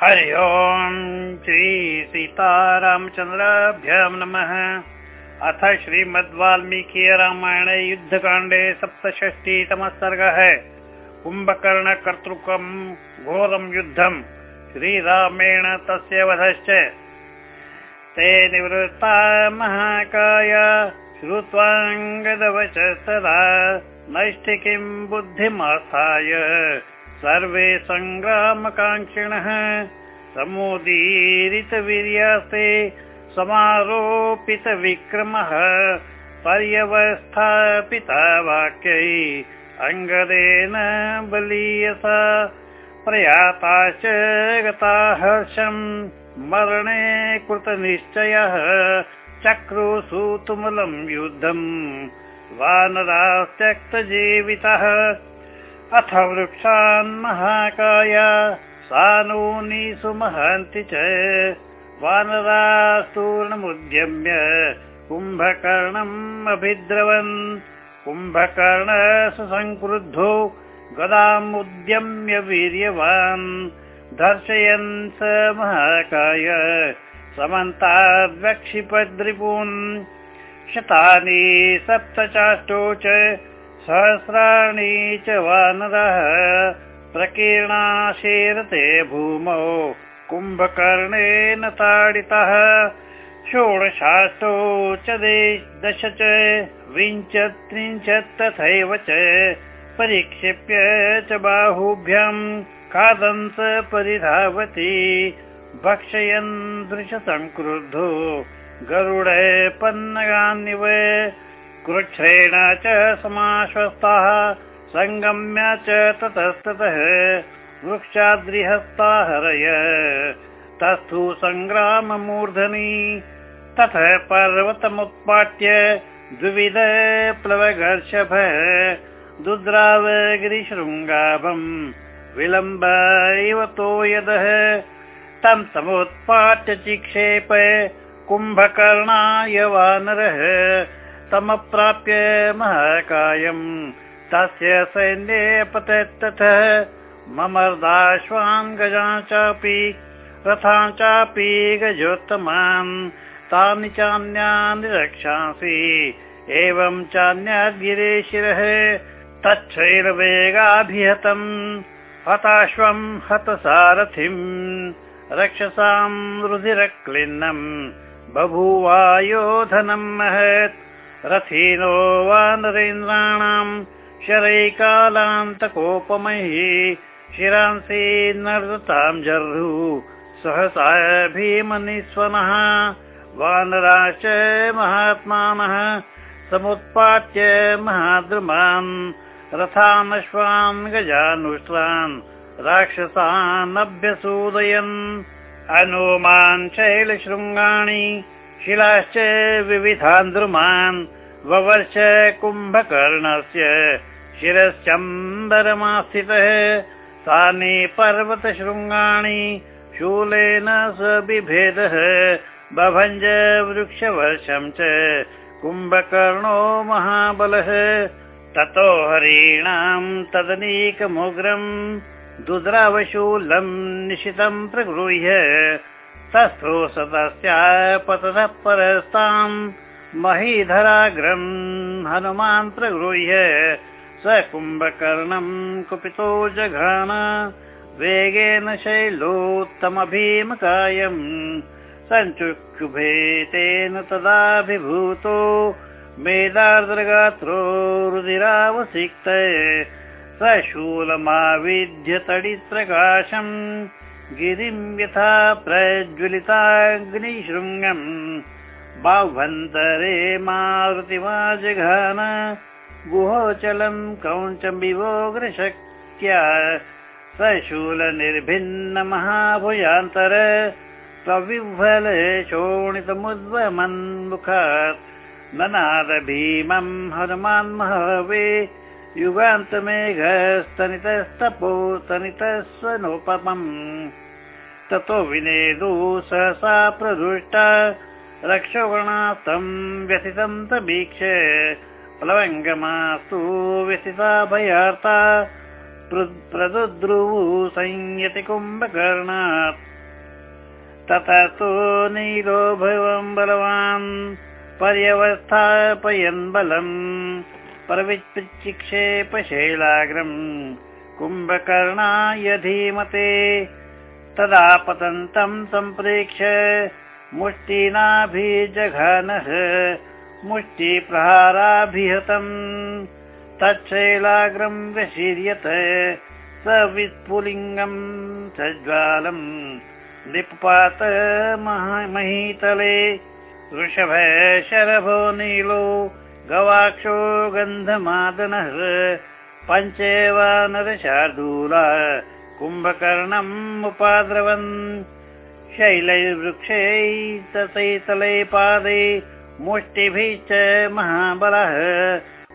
हरि ओम् श्री सीतारामचन्द्राभ्यां नमः। अथ श्रीमद्वाल्मीकि रामायणे युद्धकाण्डे सप्तषष्टितमः सर्गः। कुम्भकर्णकर्तृकम् घोरं युद्धम् श्रीरामेण तस्य वधश्च। ते निवृत्ता महाकाय श्रुत्वाङ्गदवच तदा नैष्ठिकीं बुद्धिमास्थाय सर्वे सङ्ग्रामकाङ्क्षिणः समोदीरितवीर्यास्ते समारोपितविक्रमः पर्यवस्थापिता वाक्यै अङ्गदेन बलीयसा प्रयाताश्च गता हर्षम् मरणे कृतनिश्चयः चक्रुषु तुमुलं युद्धम् वानरास्त्यक्तजीवितः अथ वृक्षान् महाकाय। सानूनि सुमहन्ति च। वानरास्तूर्णमुद्यम्य कुम्भकर्णम् अभिद्रवन्। कुम्भकर्ण सुसङ्क्रुद्धो गदामुद्यम्य वीर्यवान्। दर्शयन् स महाकाय। समन्ताद्वक्षिपद्रिपून् शतानि सप्तचाष्टौ च सहस्राणि च वानरः प्रकीर्णाशीरते भूमौ कुम्भकर्णेन ताडितः षोडशाष्टौ च दश च विंशत्त्रिंशत् तथैव च परिक्षिप्य च बाहुभ्याम् खादन्त परिधावति भक्षयन् दृशसङ्क्रुद्धो गरुडे पन्नगान्निव कृच्छ्रेण च समाश्वस्ताः सङ्गम्य च ततस्ततः वृक्षाद्रिहस्ता हरय तस्थु सङ्ग्राममूर्धनि ततः पर्वतमुत्पाट्य द्विविध प्लवघर्षभ दुद्रावगिरिशृङ्गाभम् विलम्ब इव तो यदः तं समुत्पाट्य चिक्षेप कुम्भकर्णाय वानरः तमप्राप्य महाकायम्। तस्य सैन्ये पतत्ततः ममर्दाश्वान् गजान् चापि रथान् चापि गजोत्तमान्। तानि चान्यानि रक्षांसि एवं चान्याद्गिरेशिरः तच्छैलवेगाभिहतम् हताश्वम् हतसारथिम्। रक्षसाम् रुधिरक्लिन्नम्। बभूवायोधनम् महत् रथीनो वानरेन्द्राणाम् शरैकालान्तकोपमयि शिरांसि नर्दताम् जर्हु सहसा भीमनिस्वनः वानराश्च महात्मानः समुत्पाट्य महाद्रुमान् रथानश्वान् गजानुष्ठान् राक्षसान् अभ्यसूदयन् अनुमान् शैलशृङ्गाणि शिलाश्च विविधान् द्रुमान् ववर्ष कुम्भकर्णस्य शिरश्चम्बरमास्थितः। तानि पर्वतशृङ्गाणि शूलेन स बिभेदः बभञ्ज वृक्षवर्षम् च कुम्भकर्णो महाबलः। ततो हरीणाम् तदनीकमुग्रम् दुद्रावशूलम् निशितम् प्रगृह्य तस्थो सतस्यापततः परस्ताम् महीधराग्रम् हनुमान् प्रगृह्य स कुम्भकर्णम् कुपितो जघान वेगेन शैलोत्तमभीमकायम् सञ्चुक्षुभे तेन तदाभिभूतो मेदार्द्रगात्रो रुदिरावसिक्त स शूलमाविध्य गिरिम् यथा प्रज्वलिताग्निशृङ्गम्। बाह्वन्तरे मारुतिमाजघान गुहोचलम् क्रौञ्चम्बिवोग्रशक्त्या स शूलनिर्भिन्न महाभुजान्तर प्रविह्वल शोणितमुद्वमन्मुखात् ननाद भीमम् हनुमान्महवे युगान्तमेघस्तनितस्तपोस्तनितस्वनोपमम् ततो विनेदु सहसा प्रदृष्टा। रक्षगणास्तम् व्यथितम् तमीक्ष। प्लवङ्गमास्तु व्यथिता भयार्ता। प्रदुद्रुवु संयति कुम्भकर्णात्। ततस्तु नीलो भवं बलवान्। पर्यवस्थापयन् बलम् प्रविचिक्षेपशैलाग्रम् कुम्भकर्णाय धीमते। तदा पतन्तं सम्प्रेक्ष्य मुष्टिनाभिजघनः मुष्टिप्रहाराभिहतम्। तच्छैलाग्रम् व्यशीर्यत स विस्फुलिङ्गम् सज्ज्वालम् निपात महीतले। वृषभ शरभो नीलो गवाक्षो गन्धमादनः पञ्चेवानरशार्दूला कुम्भकर्णम् उपाद्रवन्। शैलैर्वृक्षैतले पादे मुष्टिभिश्च महाबलः।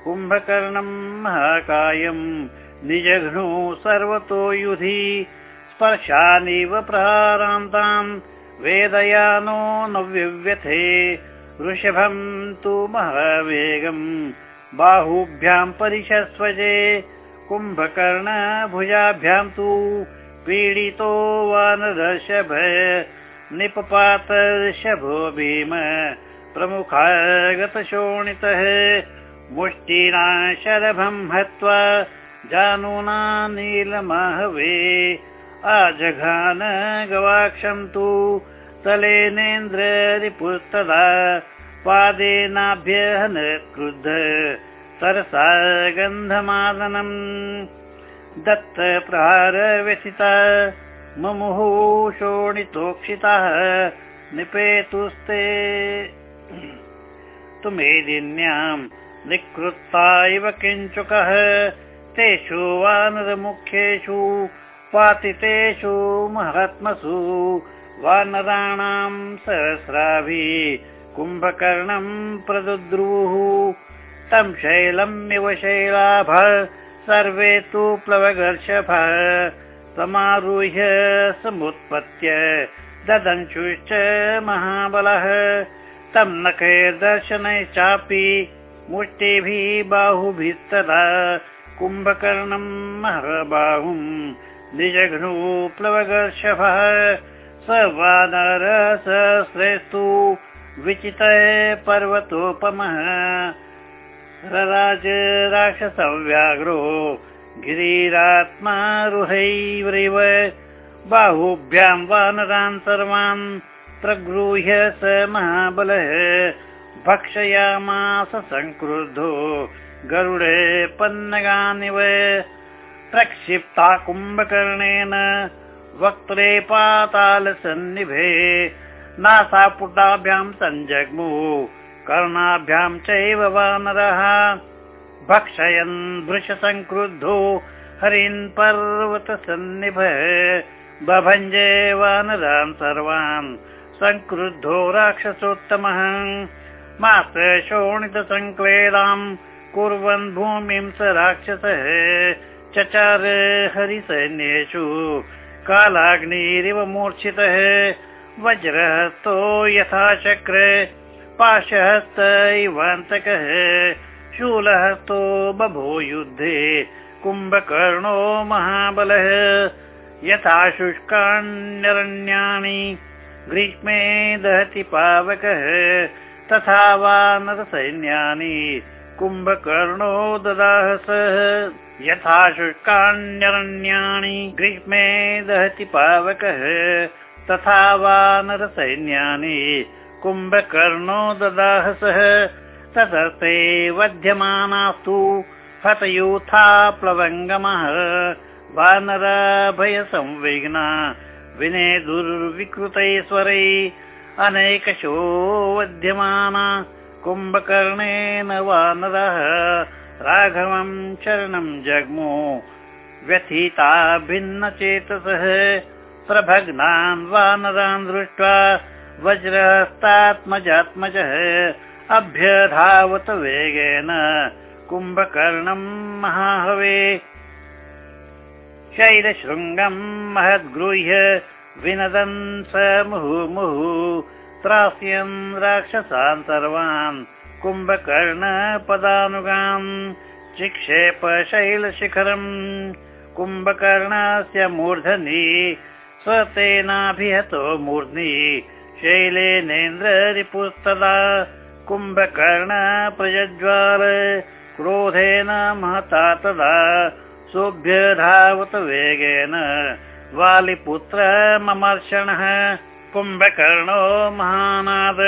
कुम्भकर्णम् महाकायम् निजघ्नु सर्वतो युधि स्पर्शानिव प्रहारान्ताम् वेदयानो न विव्यथे वृषभम् तु महावेगम् बाहुभ्याम् परिशस्वजे कुम्भकर्ण भुजाभ्याम् तु पीडितो वानरषभ निपपातर्षभो भीम प्रमुखागतशोणितः मुष्टिना शरभम् हत्वा जानूना नीलमाहवे आजघान गवाक्षम् तु तलेनेन्द्ररिपुस्तदा पादेनाभ्यहन क्रुद्ध सरसा गन्धमादनम्। दत्त प्रहार व्यथिता ममुः शोणितोक्षिताः निपेतुस्ते। तुमेदिन्याम् निकृत्ता इव किञ्चुकः। तेषु वानरमुख्येषु पातितेषु महात्मसु वानराणाम् सहस्राभिः कुम्भकर्णम् प्रदुद्रुः। तं शैलमिव शैलाभ सर्वे तु प्लवगर्षभ। समारुह्य समुत्पत्य ददंशुश्च महाबलः। तं नखैर्दर्शनैश्चापि मुष्टिभिः बाहुभिस्तदा कुम्भकर्णम् महाबाहुम् निजघ्नु प्लवगर्षभः स वानर सहस्रेस्तु विचित पर्वतोपमः। रराज राक्षसव्याघ्रो गिरिरात्मारुहैव्रिव। बाहुभ्याम् वानरान् सर्वान् प्रगृह्य स महाबलः। भक्षयामास संक्रुद्धो गरुडे पन्नगानिव। प्रक्षिप्ता कुम्भकर्णेन वक्त्रे पातालसन्निभे नासापुटाभ्याम् सञ्जग्मु कर्णाभ्याम् चैव वानरः। भक्षयन् भृशसङ्क्रुद्धो हरिन् पर्वतसन्निभ बभञ्जे वानरान् सर्वान् सङ्क्रुद्धो राक्षसोत्तमः। मास शोणितसङ्क्लेदाम् कुर्वन् भूमिं स राक्षसः। चचार हरिसैन्येषु कालाग्निरिव मूर्छितः। वज्रहस्तो यथा चक्र पाशहस्त इवान्तकः। शूलहस्तो बभो युद्धे कुम्भकर्णो महाबलः। यथा शुष्काण्यरण्यानि ग्रीष्मे दहति पावकः। तथा वानरसैन्यानि। कुम्भकर्णो ददाहसः यथा शुष्काण्यरण्यानि ग्रीष्मे दहति पावकः तथा वानरसैन्यानि कुम्भकर्णो ददाहसः तदर्थे वध्यमानास्तु हतयूथा प्लवङ्गमः वानराभयसंविघ्ना विने दुर्विकृतैश्वरै अनेकशो वध्यमाना कुम्भकर्णेन वानरः राघवम् शरणम् जग्मो। व्यथिता भिन्नचेतसः। प्रभग्नान् वानरान् दृष्ट्वा वज्रहस्तात्मजात्मजः अभ्यधावत वेगेन कुम्भकर्णम् महाहवे। शैलशृङ्गम् महद्गृह्य विनदन् स मुहुर्मुहुः। त्रास्यन् राक्षसान् सर्वान् कुम्भकर्ण पदानुगान् चिक्षेप शैलशिखरम् कुम्भकर्णस्य मूर्धनि स्वतेनाभिहतो मूर्ध्नि शैलेनेन्द्ररिपुस्तदा कुम्भकर्ण प्रयज्वाल क्रोधेन महता तदा धावत वेगेन वालिपुत्र ममर्षणः कुम्भकर्णो महानाद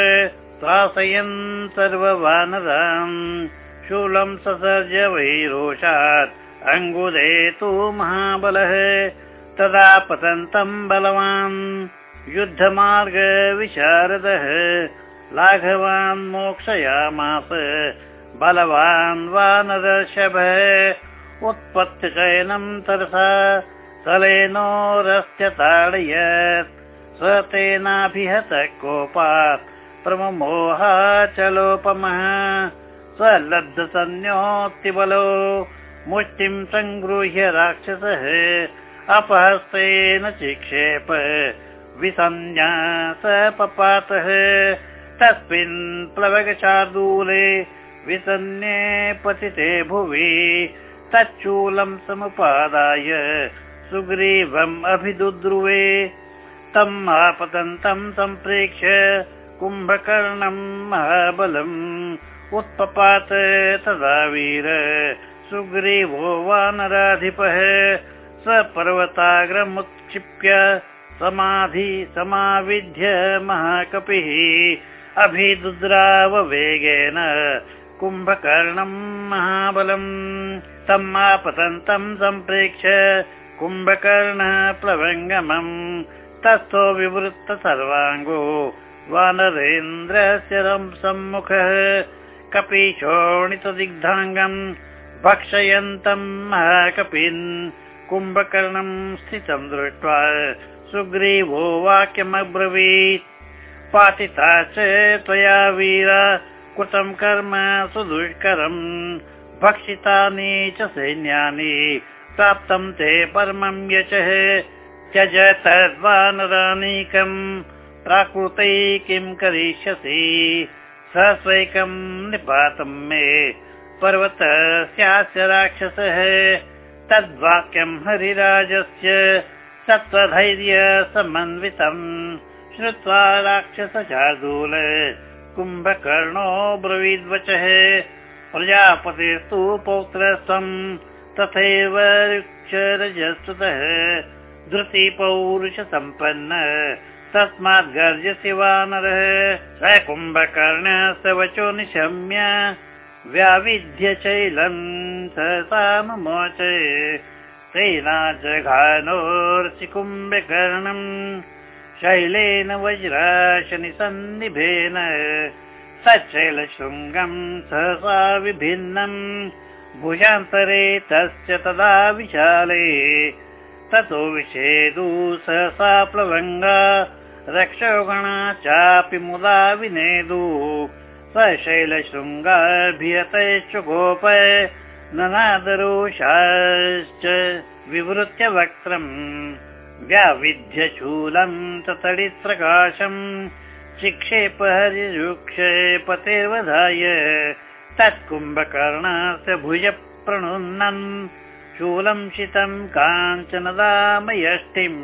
त्रासयन् सर्ववानराम् शूलं ससर्ज वैरोषात्। अङ्गुदे तु महाबलः। तदा पतन्तम् बलवान्। युद्धमार्ग विशारदः। लाघवान् मोक्षयामास। बलवान् वानरषभ उत्पत्ति चयनम् तरसा। तलेनोरस्य ताडयत् स तेनाभिहत कोपात् प्रममोहाचलोपमः स्वलब्धसन्योक्तिबलो मुष्टिं सङ्गृह्य राक्षसः अपहस्तेन चिक्षेप विसञ्ज्ञा स पपातः तस्मिन् प्लवगशार्दूले विसन्ये पतिते भुवि। तच्चूलं समुपादाय सुग्रीवम् अभिदुद्रुवे। तम् आपतन्तम् सम्प्रेक्ष्य कुम्भकर्णम् महाबलम् उत्पपात तदा वीर सुग्रीवो वानराधिपः स पर्वताग्रमुत्क्षिप्य समाधि समाविध्य महाकपिः अभिदुद्राव वेगेन कुम्भकर्णम् महाबलम् तम् आपतन्तम् सम्प्रेक्ष्य कुम्भकर्णः प्लवङ्गमम् तस्थो विवृत्त सर्वाङ्गो वानरेन्द्रस्य सम्मुखः। कपिशोणितदिग्धाङ्गम् भक्षयन्तम् महाकपिन्। कुम्भकर्णम् स्थितम् दृष्ट्वा सुग्रीवो वाक्यमब्रवीत्। पातिता च त्वया वीरा कृतम् कर्म सुदुष्करम् भक्षितानि च सैन्यानि प्राप्तम् ते परमं यचः। त्यज तद्वानरानीकम् प्राकृतै किं करिष्यसि? सहस्रैकम् निपातम् मे पर्वतस्यास्य राक्षसः। तद्वाक्यम् हरिराजस्य सत्त्वधैर्य समन्वितम् श्रुत्वा राक्षसशार्दूल कुम्भकर्णो ब्रवीद्वचः। प्रजापतेस्तु पौत्रस्तम् तथैव रजस्तुतः धृतिपौरुषसम्पन्न तस्मात् गर्जसि वानरः स कुम्भकर्णस्य वचो निशम्य व्याविध्य चैलम् सहसामोच सेना जघानोर्षि कुम्भकर्णम् शैलेन वज्राशनिसन्निभेन सच्चैलशृङ्गम् सहसा विभिन्नम् भुजान्तरे तस्य तदा विशाले। ततो विषेदु सहसा प्लवङ्गा रक्षोगणा चापि मुदा विनेदु। स शैलशृङ्गाभियतैश्च गोप ननादरोषाश्च विवृत्य वक्त्रम् व्याविध्यशूलम् ततडिप्रकाशम् चिक्षेप हरिक्षेपतेर्वधाय तत्कुम्भकर्णस्य भुज प्रणुन्नन् शूलम् शितम् काञ्चनदामयष्टिम्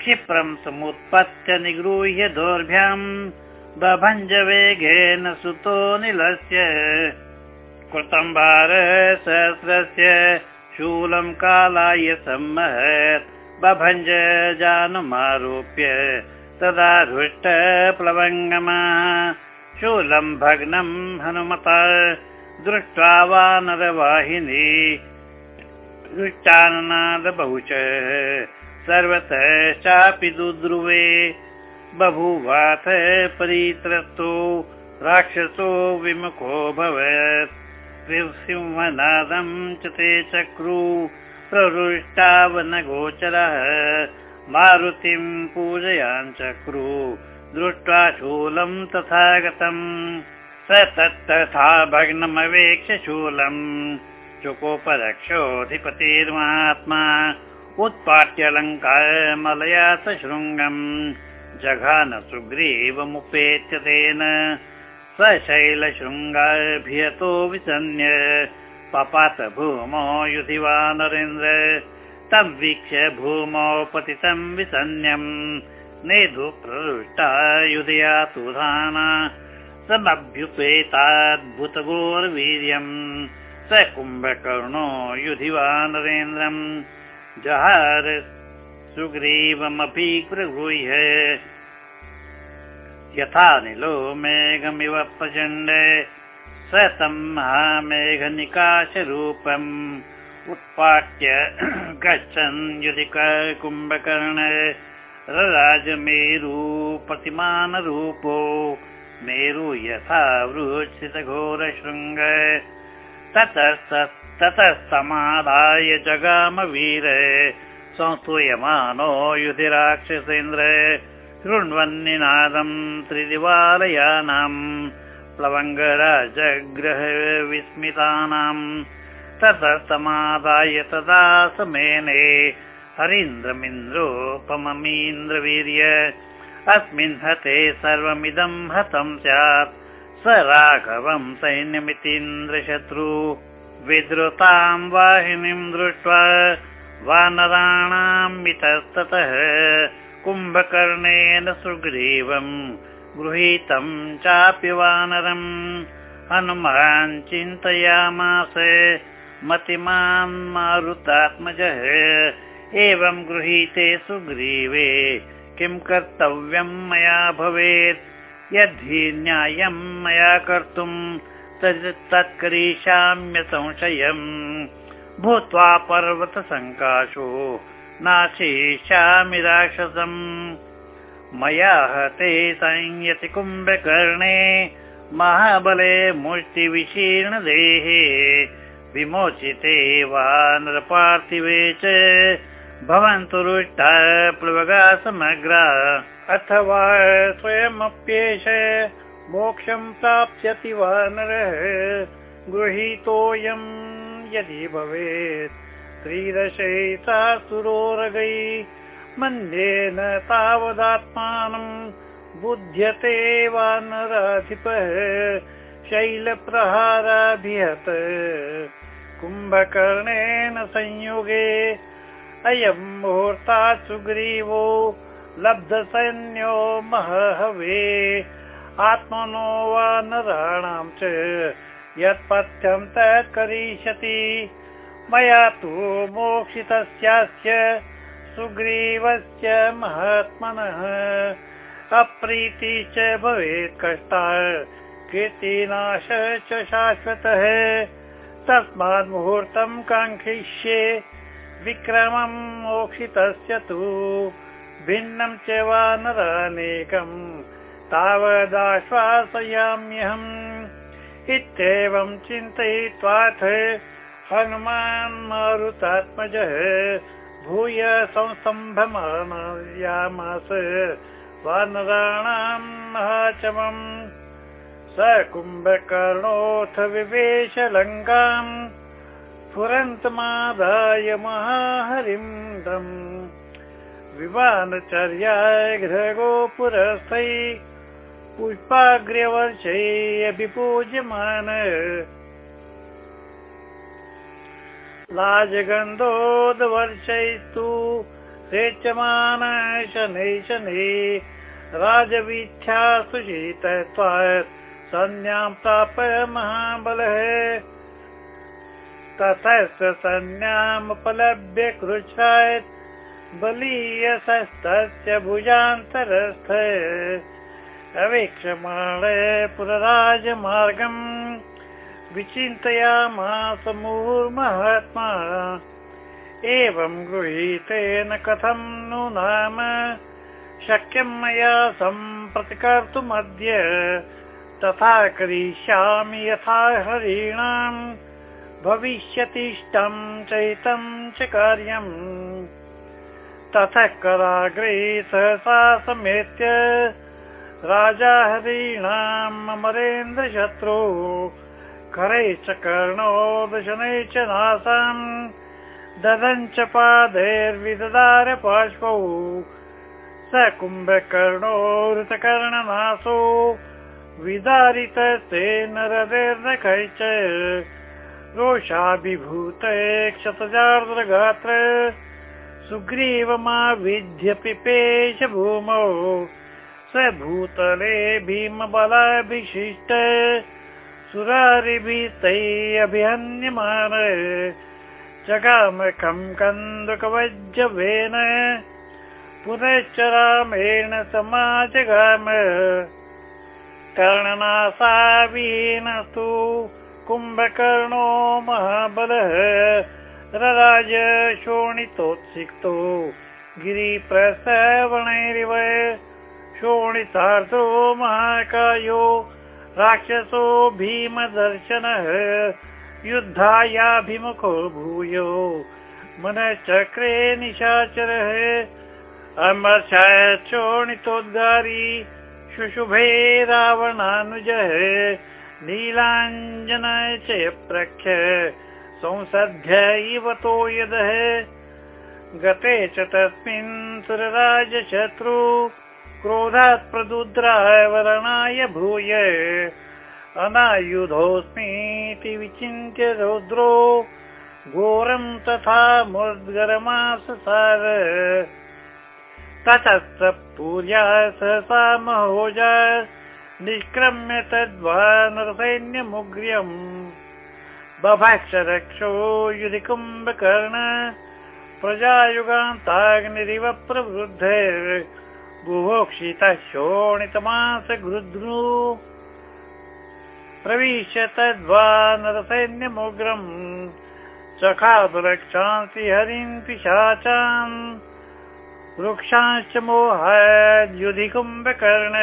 क्षिप्रम् समुत्पत्य निगृह्य दोर्भ्याम् बभञ्ज वेगेन सुतो निलस्य। कृतम् सहस्रस्य शूलम् कालाय सम्महत् बभञ्ज जानमारोप्य तदा हृष्ट प्लवङ्गमा। शूलम् भग्नम् हनुमता दृष्ट्वा वानरवाहिनी दृष्टाननादबहुच सर्वतश्चापि दुद्रुवे। बभूवाथ परित्रस्तो राक्षसो विमुखो भवत्। सिंहनादम् च ते चक्रु प्रहृष्टावनगोचरः। मारुतिम् पूजयान् चक्रु दृष्ट्वा शूलम् तथा गतम् स तत्तथा भग्नमवेक्ष्य शूलम् चुकोपरक्षोऽधिपतिर्मात्मा उत्पाट्यलङ्कारमलया स शृङ्गम् जघान सुग्रीवमुपेत्य तेन शैलशृङ्गाभियतो विसन्य। पपात भूमौ युधि वा नरेन्द्र तं वीक्ष्य भूमौ पतितं विसन्यम्। नेधु प्ररुष्टा युधया तुधाना समभ्युपेताद्भुतगोर्वीर्यम् स कुम्भकर्णो युधि वा नरेन्द्रम् जहार सुग्रीवमपि प्रगृह्य यथा निलो मेघमिव प्रचण्ड स तं महामेघनिकाशरूपम्। उत्पाट्य गच्छन् युधि कुम्भकर्ण रराजमेरु प्रतिमानरूपो मेरु यथा वृक्षितघोरशृङ्ग ततः समादाय जगामवीर संस्तूयमानो युधिराक्षसेन्द्र शृण्वन्निनादम् त्रिदिवालयानाम् प्लवङ्गराजग्रह विस्मितानाम् ततः समादाय तदा समेने हरीन्द्रमिन्द्रोपममीन्द्रवीर्य अस्मिन् हते सर्वमिदं हतं स्यात् स राघवं सैन्यमितीन्द्रशत्रु विद्रुतां वाहिनीं दृष्ट्वा वानराणाम् मितस्ततः कुम्भकर्णेन सुग्रीवम् गृहीतं चापि वानरम्। हनुमान् चिन्तयामास मतिमान् मारुतात्मजः। एवं गृहीते सुग्रीवे किं कर्तव्यं मया भवेत् यद्धि न्यायं मया कर्तुं तत्करिष्याम्य संशयम् भूत्वा पर्वतसङ्काशो नाशिष्यामि राक्षसम्। मया हते संयति कुम्भकर्णे महाबले मुष्टिविशीर्णदेहे विमोचिते वा नरपार्थिवे च भवन्तु रुष्टा प्लवगा समग्रा अथवा स्वयमप्येष मोक्षं प्राप्स्यति वा नरः गृहीतोऽयम् यदि भवेत्। त्रिदशैता सुरोरगै मन्येन तावदात्मानम् बुध्यते वा नराधिपः शैलप्रहाराभिहत। कुम्भकर्णेन संयोगे अयम् मुहूर्तात् सुग्रीवो लब्धसैन्यो महहवे आत्मनो वा नराणां च यत्पथ्यं तत् करिष्यति। मया तु मोक्षितस्यास्य सुग्रीवस्य महात्मनः। अप्रीति च भवेत् कष्टा कीर्तिनाश च शाश्वतः। तस्मात् मुहूर्तं काङ्क्षिष्ये विक्रमं मोक्षितस्य तु भिन्नं च वा नरानेकम् तावदाश्वासयाम्यहम्। इत्येवं चिन्तयित्वाथ हनुमान् मारुतात्मजः। भूय संस्तम्भमानयामास वानराणां महाचमम्। स कुम्भकर्णोऽथ विवेश लङ्काम् स्फुरन्तमादाय महाहरिं दम् विमानचर्याय गृहगोपुरस्थै पुष्पाग्र्यवर्षै अभिपूज्यमान लाजगन्धोदवर्षैस्तु सेच्यमान शनै शनै राजवीथ्या सुशीतत्वात् संज्ञां प्राप महाबलः। ततश्च संज्ञामुपलभ्य कृच्छात् बलीयसस्तस्य भुजान्तरस्थ अवेक्षमाण पुरराजमार्गम् विचिन्तयामास मुहुर्महात्मा। एवं गृहीतेन कथं नु नाम शक्यं मया सम्प्रतिकर्तुमद्य तथा करिष्यामि यथा हरीणाम् चैतं च कार्यम् ततः कराग्रे सहसा समेत्य राजा हरीणाम् अमरेन्द्रशत्रु। च कर्णो दशनै च नासाम् ददञ्च पादैर्विददार पार्श्वौ। स कुम्भकर्णो ऋतकर्णनासो। विदारितस्तेन हृदैर्नखै च रोषाभिभूते क्षतजार्द्रगात्र सुग्रीवमाविध्य पिपेश भूमौ स भूतले भीमबलाभिषिष्ट सुरारिभिस्तै अभिहन्यमान जगामखं कन्दुकवज्रवेन पुनश्च रामेण समाजगाम। कर्णनासावीनस्तु कुम्भकर्णो महाबलः रराज शोणितोत्सिक्तो गिरिप्रसवणैरिव शोणितार्थो महाकायो राक्षसो भीमदर्शनः युद्धायाभिमुखो भूयो मनश्चक्रे निशाचरः अमर्षोणितोद्गारी शुशुभे रावणानुजः नीलाञ्जन च प्रख्य संसद्य इव तो यदः। गते च तस्मिन् सुरराजशत्रु क्रोधात् प्रदुद्राय वरणाय भूय अनायुधोऽस्मीति विचिन्त्य रौद्रो घोरं तथा मुद्गरमाससार। ततः पूर्या सहसा महोज निष्क्रम्य तद्वानरसैन्यमुग्र्यम् बभक्ष रक्षो युधि कुम्भकर्ण प्रजायुगान्ताग्निरिव प्रवृद्धे बुभोक्षितः शोणितमास गृध्नु प्रविश्य तद्वानरसैन्यमुग्रम् चखादुरक्षांसि हरिन् पिशाचान् वृक्षांश्च मोहाद्युधि कुम्भकर्ण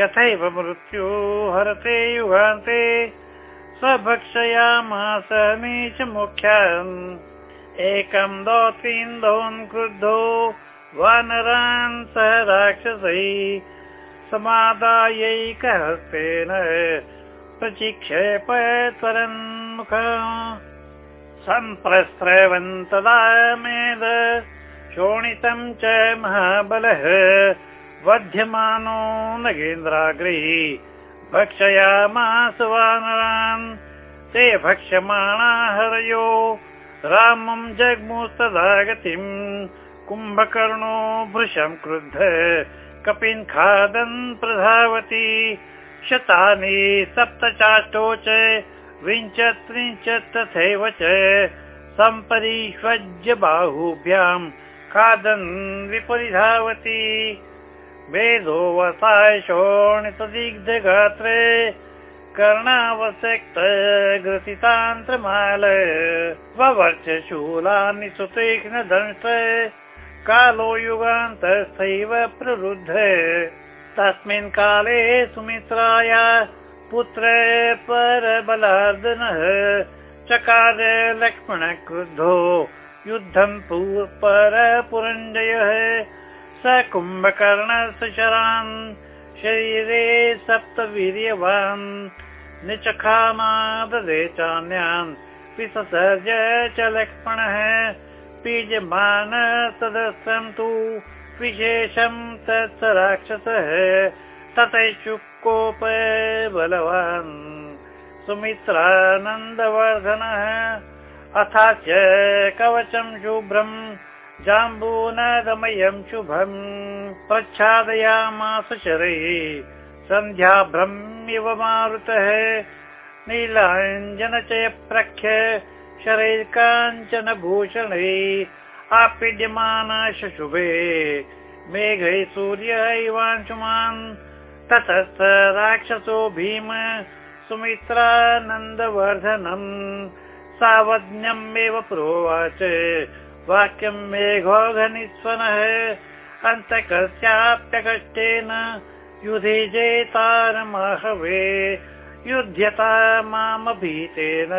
यथैव मृत्यु हरते युगान्ते स्वभक्षयामास च मुख्यान् एकं दोन् क्रुद्धो वानरान् सह राक्षसै समादायैकहस्तेन प्रचिक्षेप त्वरन्मुख। सम्प्रस्रवन्तदा मेद शोणितं च महाबलः। वध्यमानो नगेन्द्राग्रही भक्षयामास वानरान्। ते भक्ष्यमाणा हरयो रामं जग्मुस्तदा गतिम् कुम्भकर्णो भृशं क्रुद्ध कपिन् खादन् प्रधावति। शतानि सप्तचाष्टौ च विंशत्रिंशत् तथैव च सम्परिष्वज्य बाहुभ्याम् खादन् विपरिधावति। वेदो वसाय शोणितदिग्धगात्रे कर्णावसक्त ग्रसितान्त्रमाल ववर्च शूलानि सुतीक्ष्ण दंश कालो युगान्तस्थैव प्रवृद्ध तस्मिन् काले सुमित्राय पुत्र परबलार्दनः चकार लक्ष्मण क्रुद्धो युद्धं पर पुरञ्जयः स कुम्भकर्णस्य शरान् शरीरे सप्तवीर्यवान्। निचखानाददे चान्यान् विससर्ज च लक्ष्मणः पीजमान सदस्यं तु विशेषं तत् राक्षसः ततैशुकोप बलवान् सुमित्रानन्दवर्धनः अथाच कवचं शुभ्रम् जाम्बूनदमयं शुभम् प्रच्छादयामास शरैः। सन्ध्याभ्रमिव मारुतः नीलाञ्जन च प्रख्य शरैः काञ्चन भूषणैः आपीड्यमान शुभे मेघैः सूर्य इवांशुमान् ततस्त राक्षसो भीम सुमित्रानन्दवर्धनम्। सावज्ञमेव प्रोवाच वाक्यं मेघोघनिस्वनः अन्तकस्याप्यकष्टेन युधि जेतारमहवे युध्यता मामभीतेन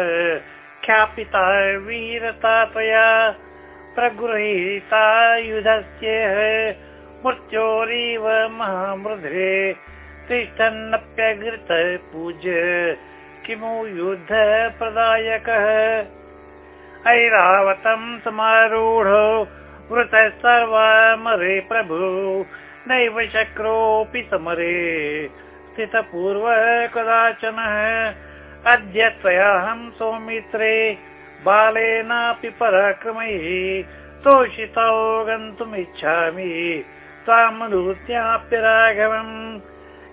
ख्यापिता वीरता प्रगृहीता युधस्य मृत्योरिव महामृधे तिष्ठन्नप्यघृत पूज्य किमु युद्ध प्रदायकः ऐरावतं समारूढो वृतः सर्वमरे प्रभु नैव शक्रोऽपि समरे। स्थितपूर्व कदाचनः अद्य त्वयाहं सौमित्रे बालेनापि पराक्रमैः तोषितौ गन्तुमिच्छामि त्वामनुत्याप्य राघवम्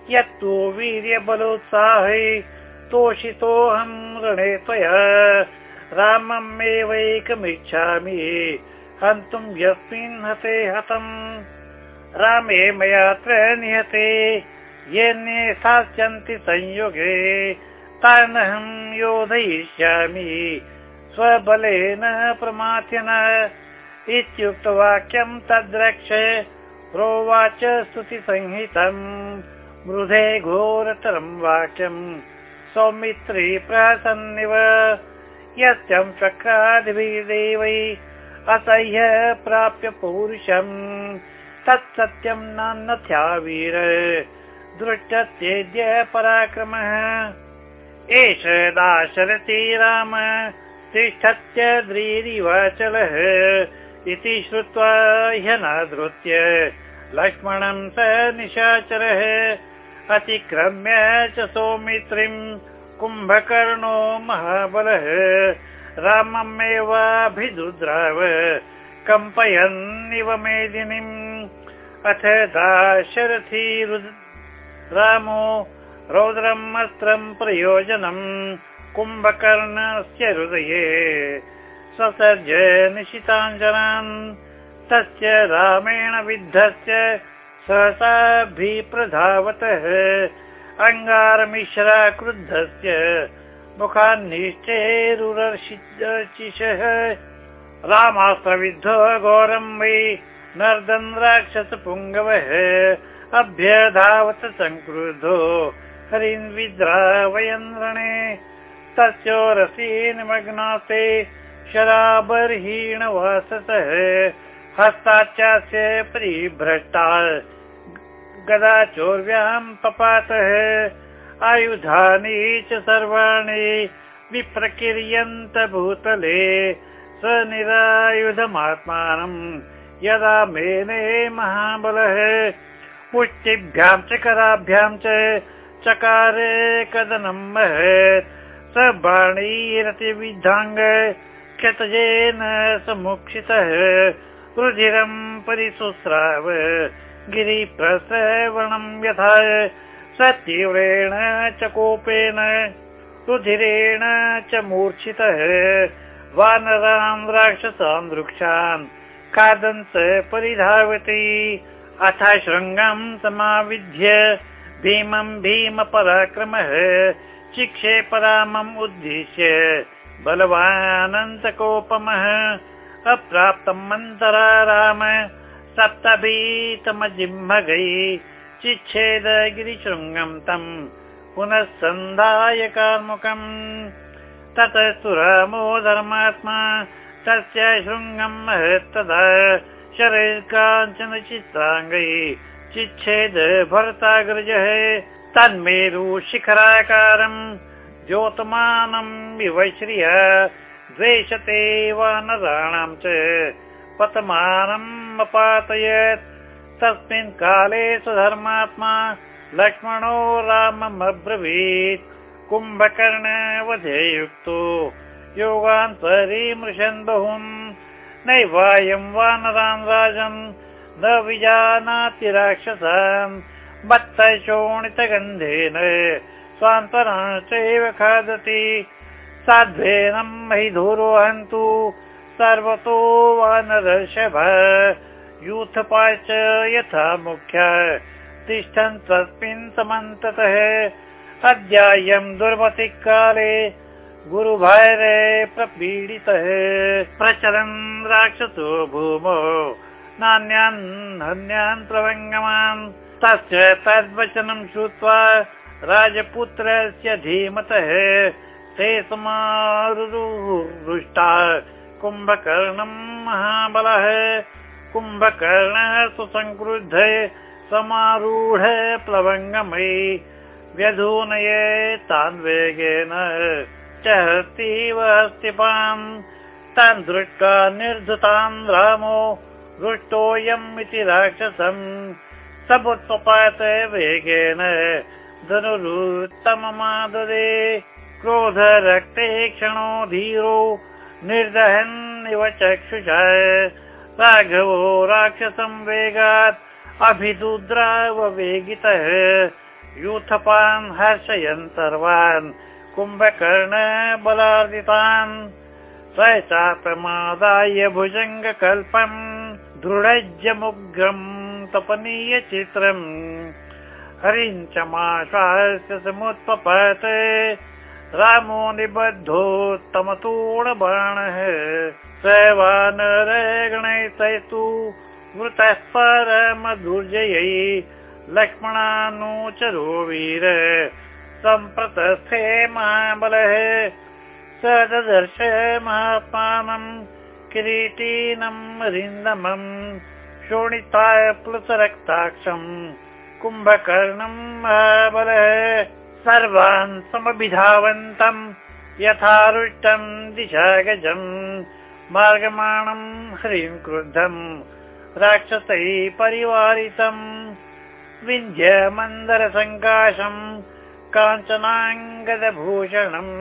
यत्तु वीर्यबलोत्साहे तोषितोऽहं रणे त्वया। राममेवैकमिच्छामि हन्तुं यस्मिन् हते हतम्। रामे मयात्र निहते येन्ये स्थास्यन्ति संयोगे तानहं योधयिष्यामि स्वबलेन प्रमाथ्यन इत्युक्तवाक्यं तद्रक्ष प्रोवाच स्तुतिसंहितम् मृधे घोरतरं वाक्यम् सौमित्री प्रसन्निव यस्यं चक्रादिभिदेवै असह्य प्राप्य पौरुषम् तत्सत्यं नान्नथ्यावीर दृष्टत्येद्य पराक्रमः एष दाशरथी राम तिष्ठत्यद्रीरिवाचलः इति श्रुत्वा ह्यनादृत्य लक्ष्मणं स निशाचरः। अतिक्रम्य च सौमित्रिं कुम्भकर्णो महाबलः। राममेवाभिदुद्राव कम्पयन्निव मेदिनीम्। अथ दाशरथी रामो रौद्रम् अस्त्रम् प्रयोजनम् कुम्भकर्णस्य हृदये ससर्ज निशिताञ्जनान् तस्य रामेण विद्धस्य सहसाभिप्रधावतः अङ्गारमिश्रा क्रुद्धस्य मुखान्निश्चैरुरर्शिषः रामास्त्रविद्धो घोरं वै नर्दन् राक्षसपुङ्गवः अभ्यधावत संक्रुद्धो हरिन् विद्रावयन् रणे तस्योरसी निमग्नास्ते शराबर्हीणवासतः हस्ताच्चास्य परिभ्रष्टा गदा चोर्व्यां पपातः। आयुधानि च सर्वाणि विप्रकीर्यन्त भूतले स निरायुधमात्मानम् यदा मेने महाबलः। पुष्टिभ्यां च कराभ्यां च चकारे कदनं महत्। स बाणीरतिविधाङ्ग क्षतजेन समुक्षितः। रुधिरं परिसुस्राव गिरिप्रसवणं यथा स तीव्रेण च कोपेन। रुधिरेण च मूर्छितः। वानरान् राक्षसान् वृक्षान् खादन् स परिधावति। अथ शृङ्गं समाविध्य भीमं भीमपराक्रमः चिक्षेपरामम् उद्दिश्य बलवानन्तकोपमः अप्राप्तम् राम सप्तभीतमजिह्मगै चिच्छेद गिरिशृङ्गं तम् कार्मुकम् ततस्तु रामो धर्मात्मा तस्य शृङ्गं महत्तदा शरैः काञ्चन चित्राङ्गै चिच्छेद भरताग्रजः तन्मेरु शिखराकारम् द्योतमानम् विवश्रिय द्वेषते वानराणां च पतमानम् अपातयत्। तस्मिन् काले सुधर्मात्मा लक्ष्मणो राममब्रवीत् कुम्भकर्णवधे युक्तो योगान् परिमृशन् बहुन्। नैवायं वानरान् राजन् न विजानाति राक्षसान् मत्त शोणितगन्धेन स्वान्तरान् चैव खादति। साध्वेनं महि धूरोहन्तु सर्वतो वानरषभ यूथपाश्च यथा मुख्य तिष्ठन् तस्मिन् समन्ततः। अद्यायं दुर्मतिः काले गुरुभैरे प्रपीडितः। प्रचरन् राक्षसो भूमो नान्यान् हन्यान् प्रवङ्गमान्। तस्य तद्वचनं श्रुत्वा राजपुत्रस्य धीमतः ते समारुरुष्टा। कुम्भकर्णं महाबलः। कुम्भकर्णः सुसङ्क्रुद्ध समारूढ प्लवङ्गमयि व्यधूनये तान् वेगेन च हस्तिपान्। तान् दृष्ट्वा निर्धतान् रामो दृष्टोऽयम् इति राक्षसम् समुत्पपात वेगेन धनुरुत्तममाददे क्रोधरक्ते क्षणो धीरो निर्दहन्निव चक्षुष। राघवो राक्षसं वेगात् अभिदुद्राववेगितः यूथपान् हर्षयन् सर्वान् कुम्भकर्ण बलार्दितान् स चाप्रमादाय भुजङ्गकल्पम् दृढज्यमुग्रम् तपनीय चित्रम् हरिं च माश्वास्य समुत्पपत्। रामो निबद्धोत्तमतोणबाणः स वानरगणैतु वृतः परमदुर्जयै लक्ष्मणानुचरो वीर। सम्प्रतस्थे महाबलः। स ददर्श महात्मानम् किरीटीनम् रिन्दमम् शोणिताय प्लुतरक्ताक्षम् कुम्भकर्णम् महाबलः सर्वान् समभिधावन्तम् यथारुष्टम् दिशा गजम् मार्गमाणम् हरिं क्रुद्धम् राक्षसैः परिवारितम् विन्ध्य मन्दरसङ्काशम् काञ्चनाङ्गदभूषणम्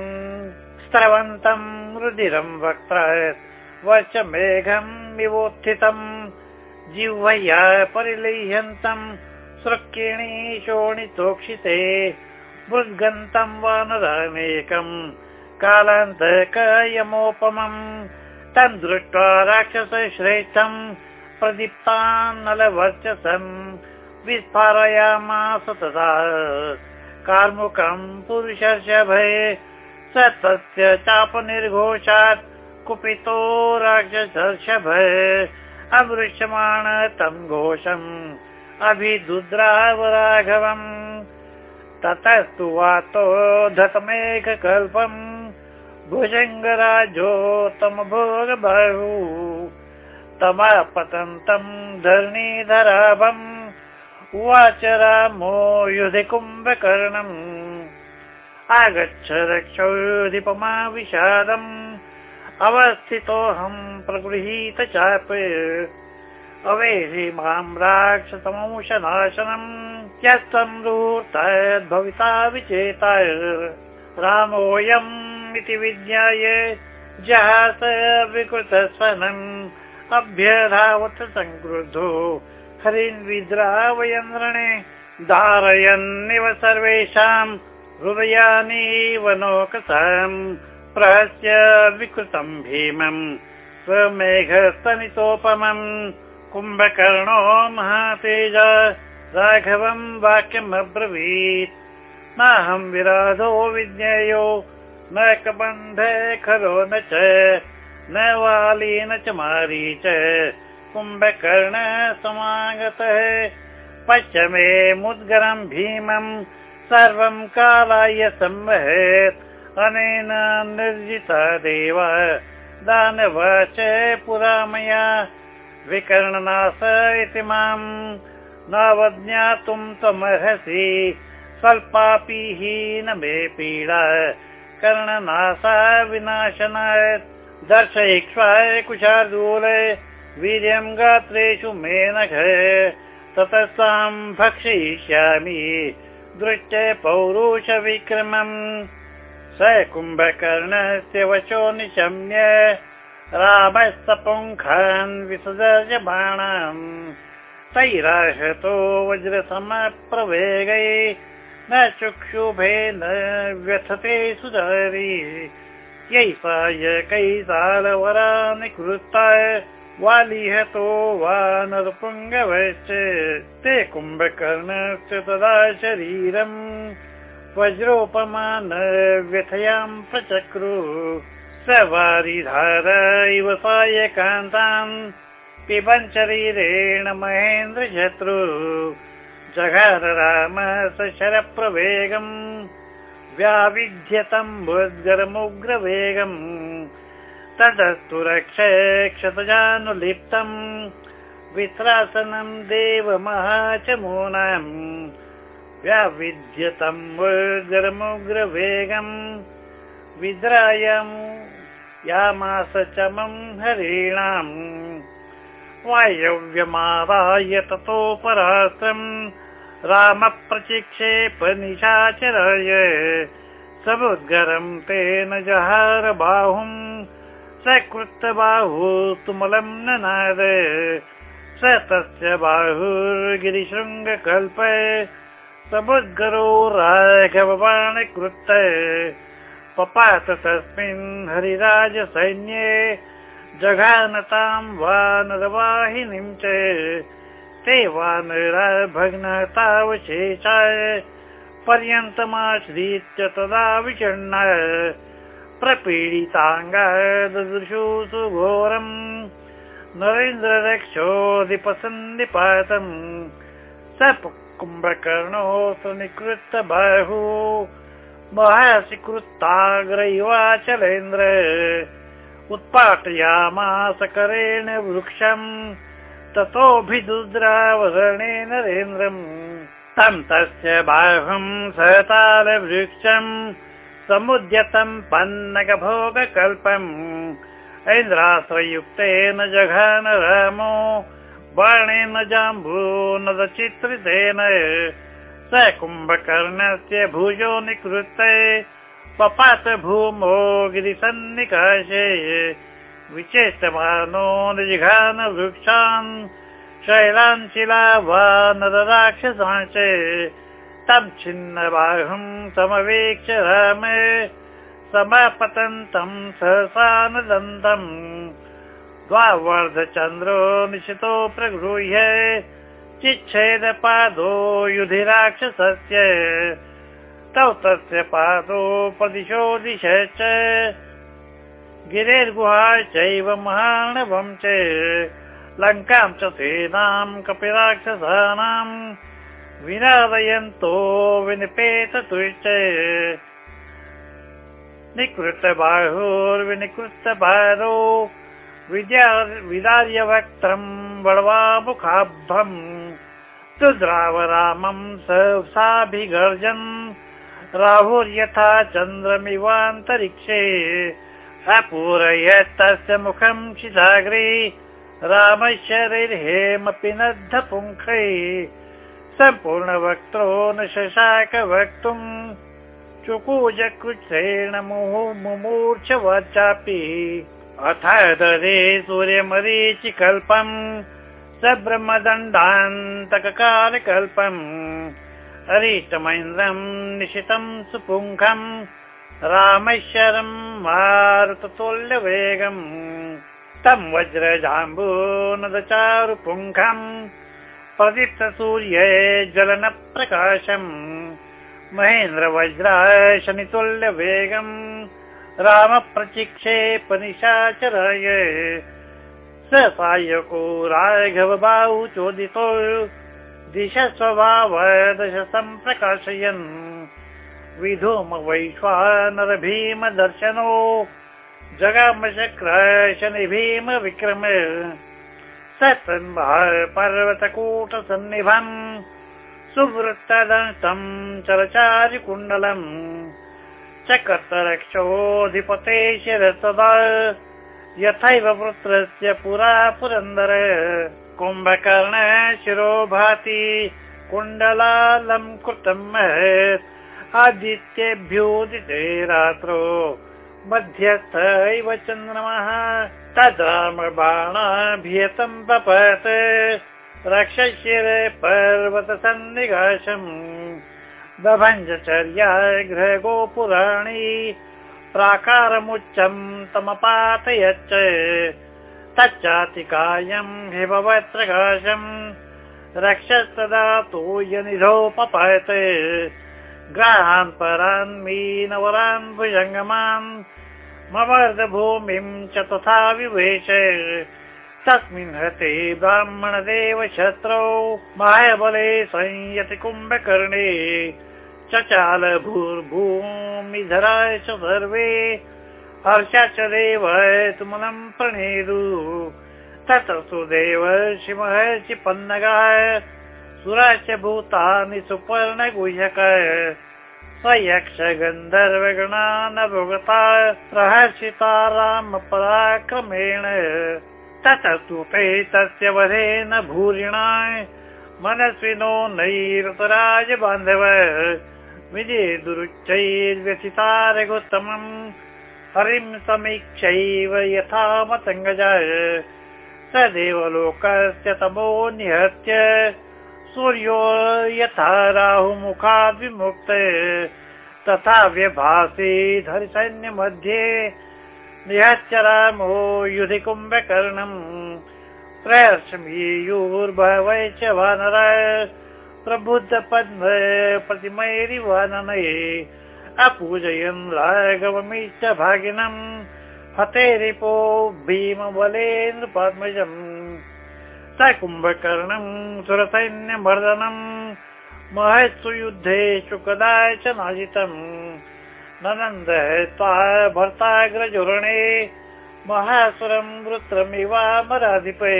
स्रवन्तम् रुदिरम् वक्त वच मेघम् विवोत्थितम् जिह्वया परिलिह्यन्तम् सृक्किणी शोणितोक्षिते मृद्गन्तम् वानरामेकम् कालान्तकयमोपमम् तम् दृष्ट्वा राक्षस श्रेष्ठम् प्रदीप्तान्नलवर्चसम् विस्फारयामास तदा कार्मुकम् पुरुषर्षभये स तस्य चापनिर्घोषात् कुपितो राक्षसर्षभय अवृष्यमाण तम् घोषम् अभिदुद्रावराघवम् ततस्तु वातो धतमेककल्पम् भुजङ्गराजोत्तमभोगबहु। तमापतन्तम् धरणीधराभम्। उवाच रामो युधि कुम्भकर्णम्। आगच्छ रक्षोधिपमा विषादम् अवस्थितोऽहम् प्रगृहीत चाप। अवेहि मां राक्षसमंशनाशनम् यत्संरूर्तद्भविता विचेताय रामोऽयम् इति विज्ञाय जहास विकृतस्वनम् अभ्यधावत् संक्रुद्धो। हरिन् विद्रावयन् रणे धारयन्निव सर्वेषाम् हृदयानि वनोकसाम् प्रहस्य विकृतम् भीमम् स्वमेघस्तनितोपमम्। कुम्भकर्णो महातेज राघवम् वाक्यम् अब्रवीत्। नाहम् विराधो विज्ञेयो न कबन्ध खरो न च न वाली न च मारी च। कुम्भकर्ण समागतः पश्चिमे मुद्गरम् भीमम् सर्वम् कालाय संवहेत् अनेन निर्जिता देव। च पुरा मया। विकर्णनाश इति माम्। नावज्ञातुम् त्वमर्हसि। स्वल्पापि हीन मे पीडा। कर्णनाशा विनाशनाय दर्शयिक्ष्वाय कुशार्दूले। वीर्यम् गात्रेषु मेनघ। ततस्ताम् भक्षयिष्यामि। दृष्टे पौरुषविक्रमम् स कुम्भकर्णस्य वचो निशम्य रामस्तपुङ्खान् बाणाम् तैराहतो वज्रसमप्रवेगै न चुक्षुभे न व्यथते सुधारी। यैसाय कैसालवरानि कृताय वालिहतो वा नरपुङ्गवश्च ते कुम्भकर्णस्य तदा शरीरम् वज्रोपमान व्यथयाम् प्रचक्रु। स वारिधार इव सायकान्तान्। पिबन् शरीरेण महेन्द्रशत्रु। जघार राम स शरप्रवेगम् व्याविध्यतम् उद्गरमुग्रवेगम् तदस्तु रक्ष क्षतजानुलिप्तम्। वित्रासनम् देवमहाचमूनाम् उग्रमुग्रवेगम् विद्रायम् यामास चमम् हरीणाम्। वायव्यमादाय ततोपरात्रम् रामप्रचिक्षेप निशाचराय समुद्गरम् तेन जहार बाहु तुमलम् ननाद स तस्य बाहुर्गिरिशृङ्गकल्प समुद्गरो राघवबाणकृत्त पपात तस्मिन् हरिराजसैन्ये जघानतां वानरवाहिनीं च। ते वानरा भग्नतावशेषाय पर्यन्तमाश्रित्य तदा विचण्ण। प्रपीडिताङ्गदृशु सुघोरम्। नरेन्द्ररक्षोऽधिपसन्निपातम्। स कुम्भकर्णो सुनिकृत बाहु। महासिकृताग्रैवाचलेन्द्र उत्पाटयामास करेण वृक्षम् ततोऽभिदुद्रावरणे नरेन्द्रम्। तं तस्य बाहुम् सहतालवृक्षम् समुद्यतम् पन्नगभोगकल्पम्। ऐन्द्राश्रयुक्तेन जघान रामो नदचित्रितेन स कुम्भकर्णस्य भुजो निकृत्य पपात भूमो गिरिसन्निकाशे विचेष्टमानो निजिघान वृक्षान् शैलान् शिला वा नदराक्षसांश तं छिन्नबाहुम् समवेक्ष राम समापतन्तम् सहसानदन्तम् द्वावर्धचन्द्रो निशितो प्रगृह्य चिच्छेदपादो युधि राक्षसस्य तौ तस्य पादो प्रदिशो दिश च। गिरेर्गुहा चैव महाणवम् च। लङ्कां च सेनाम् कपिराक्षसानाम् विनादयन्तो विनिपेत तुश्च निकृत बाहुर्विनिकृत भारो विदार्य वक्त्रम् बळवामुखाभम् सुद्राव रामम् साभिगर्जन् राहुर्यथा चन्द्रमिवान्तरिक्षे अपूरयत् तस्य मुखम् शिलाग्रे रामशरीर्हेमपि नद्ध पुङ्खै सम्पूर्णवक्त्रो न शशाक वक्तुम् चुकूजकृच्छ्रेण मुमूर्छ वाचापि सूर्यमरीचिकल्पम् स ब्रह्मदण्डान्तककालकल्पम् हरिष्टमैन्द्रम् निशितम् सुपुङ्खम् रामेश्वरम् मारुततुल्यवेगम् तं वज्रजाम्बू नदचारुपुङ्खम् प्रदीप्त सूर्ये ज्वलनप्रकाशम् महेन्द्र राम प्रचिक्षेपनिशाचराय स सायको राघव बाहु चोदितो। दिश स्वभाव दश सम्प्रकाशयन् विधूम वैश्वानर भीम दर्शनो जगामशक्र शनि भीम स पर्वतकूटसन्निभम् सुवृत्तदन्तम् चरचारिकुण्डलम् चकर्तरक्षोऽधिपते शिरसदा यथैव पुत्रस्य पुरा पुरन्दर। कुम्भकर्ण शिरो भाति कुण्डलालम् कृतम् आदित्येभ्योदिते रात्रो। मध्यस्थ इव चन्द्रमः। तद्रामबाणाभियतम् पपत् रक्षशिरे पर्वतसन्निकाशम् दभञ्जचर्या गृहगोपुराणि प्राकारमुच्चम् तमपातयच्च। तच्चातिकायम् हिमवत्रकाशम् रक्षस्तदा तु यनिधोपपयत् ग्राहान् परान् मीनवरान् भुजङ्गमान् ममर्दभूमिम् च तथा विवेश। तस्मिन् हते ब्राह्मणदेव शत्रौ मायबले संयति कुम्भकर्णे चचाल भूर्भूमिधराय च सर्वे हर्षा च देव सुदेव शिवहर्षि पन्नगाय सुरा च भूतानि सुपर्णगुह्यक स यक्ष गन्धर्वगणानभुगता प्रहर्षिता रामपराक्रमेण। ततः तु ते तस्य वधेन भूरिणा मनस्विनो नैरतराज बान्धव दुरुच्चैर्व्यथिता रघुत्तमम् हरिं समीक्षैव यथा मतङ्गजाय स देवलोकस्य तमो निहत्य। सूर्यो यथा राहुमुखाद् विमुक्त तथा व्यभासि धरिसैन्यमध्ये निहत्य रामो युधि कुम्भकर्णम् प्रयश्मीयुर्भवै च वानर प्रबुद्ध पद्म प्रतिमैरिवाननये अपूजयन् राघवमिश्च भागिनम् हते रिपो भीमबलेन्द्र पद्मजम् स कुम्भकर्णम् सुरसैन्यवर्धनम् महत्सु युद्धेषु कदाचन नाजितम् ननन्द भर्ताग्रजुरणे महासुरम् वृत्रमिवामराधिपे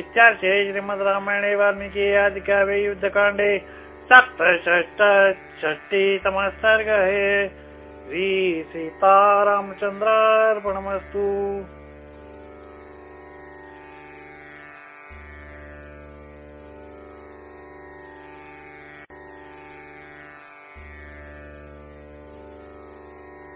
इत्यार्थे श्रीमद् रामायणे वाल्मीकि आदिकाव्ये युद्धकाण्डे सप्तषष्ट षष्टितमः सर्गे श्री सीतारामचन्द्रार्पणमस्तु